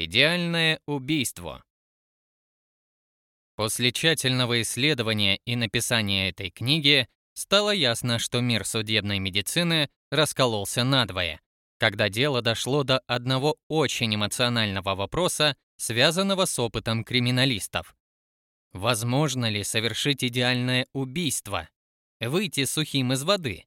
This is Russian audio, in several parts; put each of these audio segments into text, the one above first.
Идеальное убийство. После тщательного исследования и написания этой книги стало ясно, что мир судебной медицины раскололся надвое, когда дело дошло до одного очень эмоционального вопроса, связанного с опытом криминалистов. Возможно ли совершить идеальное убийство? Выйти сухим из воды?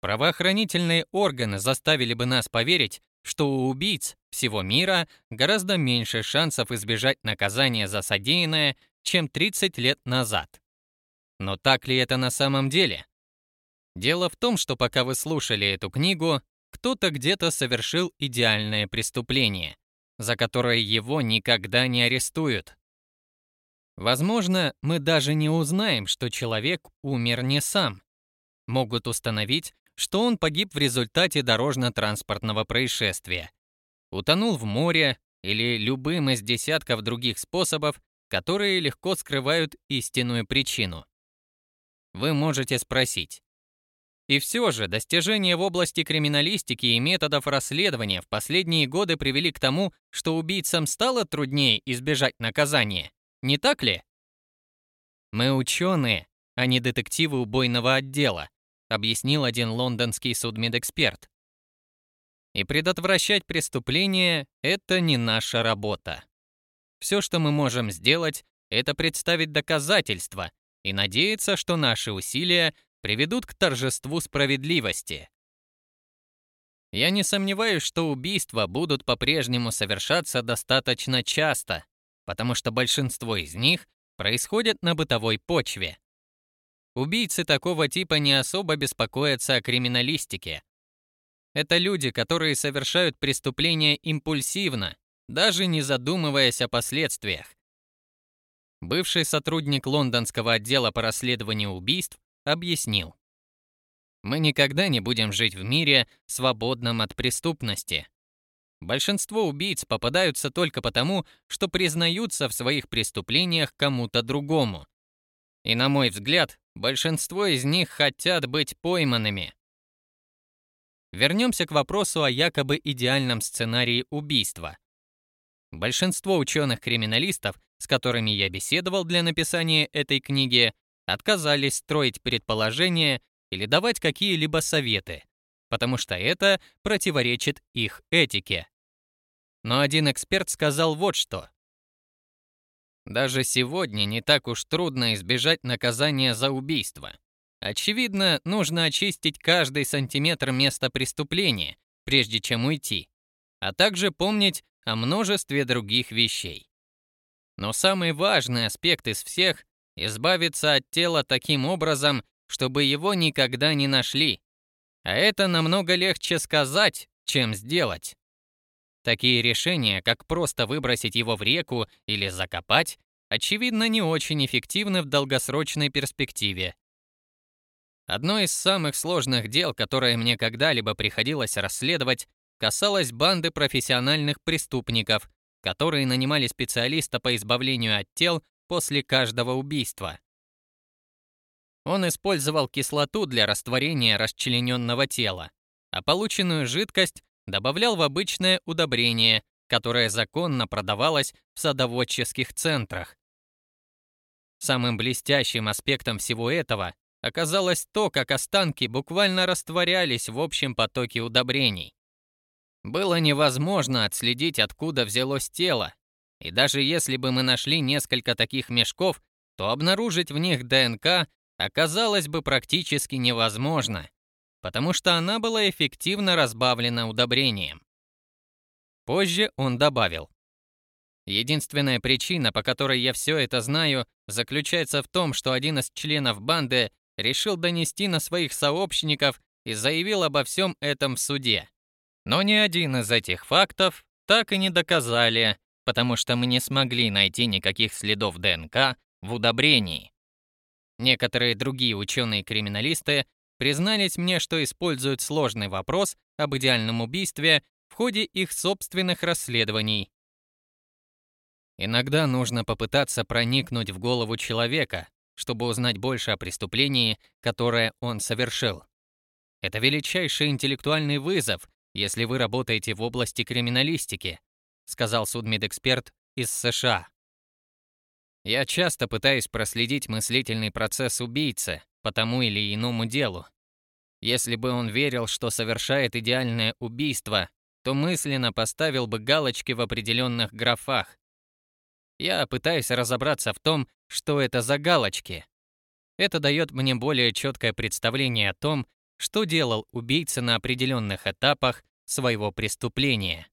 Правоохранительные органы заставили бы нас поверить, что у убийц всего мира гораздо меньше шансов избежать наказания за содеянное, чем 30 лет назад. Но так ли это на самом деле? Дело в том, что пока вы слушали эту книгу, кто-то где-то совершил идеальное преступление, за которое его никогда не арестуют. Возможно, мы даже не узнаем, что человек умер не сам. Могут установить, что он погиб в результате дорожно-транспортного происшествия. Утонул в море или любым из десятков других способов, которые легко скрывают истинную причину. Вы можете спросить. И все же достижения в области криминалистики и методов расследования в последние годы привели к тому, что убийцам стало труднее избежать наказания. Не так ли? Мы ученые, а не детективы убойного отдела, объяснил один лондонский судмедэксперт. И предотвращать преступления – это не наша работа. Все, что мы можем сделать, это представить доказательства и надеяться, что наши усилия приведут к торжеству справедливости. Я не сомневаюсь, что убийства будут по-прежнему совершаться достаточно часто, потому что большинство из них происходят на бытовой почве. Убийцы такого типа не особо беспокоятся о криминалистике. Это люди, которые совершают преступления импульсивно, даже не задумываясь о последствиях. Бывший сотрудник лондонского отдела по расследованию убийств объяснил. Мы никогда не будем жить в мире, свободном от преступности. Большинство убийц попадаются только потому, что признаются в своих преступлениях кому-то другому. И на мой взгляд, большинство из них хотят быть пойманными. Вернемся к вопросу о якобы идеальном сценарии убийства. Большинство ученых-криминалистов, с которыми я беседовал для написания этой книги, отказались строить предположения или давать какие-либо советы, потому что это противоречит их этике. Но один эксперт сказал вот что. Даже сегодня не так уж трудно избежать наказания за убийство. Очевидно, нужно очистить каждый сантиметр места преступления, прежде чем уйти, а также помнить о множестве других вещей. Но самый важный аспект из всех — избавиться от тела таким образом, чтобы его никогда не нашли. А это намного легче сказать, чем сделать. Такие решения, как просто выбросить его в реку или закопать, очевидно, не очень эффективны в долгосрочной перспективе. Одно из самых сложных дел, которое мне когда-либо приходилось расследовать, касалось банды профессиональных преступников, которые нанимали специалиста по избавлению от тел после каждого убийства. Он использовал кислоту для растворения расчлененного тела, а полученную жидкость добавлял в обычное удобрение, которое законно продавалось в садоводческих центрах. Самым блестящим аспектом всего этого оказалось то, как останки буквально растворялись в общем потоке удобрений. Было невозможно отследить, откуда взялось тело, и даже если бы мы нашли несколько таких мешков, то обнаружить в них ДНК оказалось бы практически невозможно потому что она была эффективно разбавлена удобрением. Позже он добавил. Единственная причина, по которой я все это знаю, заключается в том, что один из членов банды решил донести на своих сообщников и заявил обо всем этом в суде. Но ни один из этих фактов так и не доказали, потому что мы не смогли найти никаких следов ДНК в удобрении. Некоторые другие ученые-криминалисты признались мне, что используют сложный вопрос об идеальном убийстве в ходе их собственных расследований. Иногда нужно попытаться проникнуть в голову человека, чтобы узнать больше о преступлении, которое он совершил. Это величайший интеллектуальный вызов, если вы работаете в области криминалистики, сказал судмедэксперт из США. Я часто пытаюсь проследить мыслительный процесс убийцы по тому или иному делу. Если бы он верил, что совершает идеальное убийство, то мысленно поставил бы галочки в определенных графах. Я пытаюсь разобраться в том, что это за галочки. Это дает мне более четкое представление о том, что делал убийца на определенных этапах своего преступления.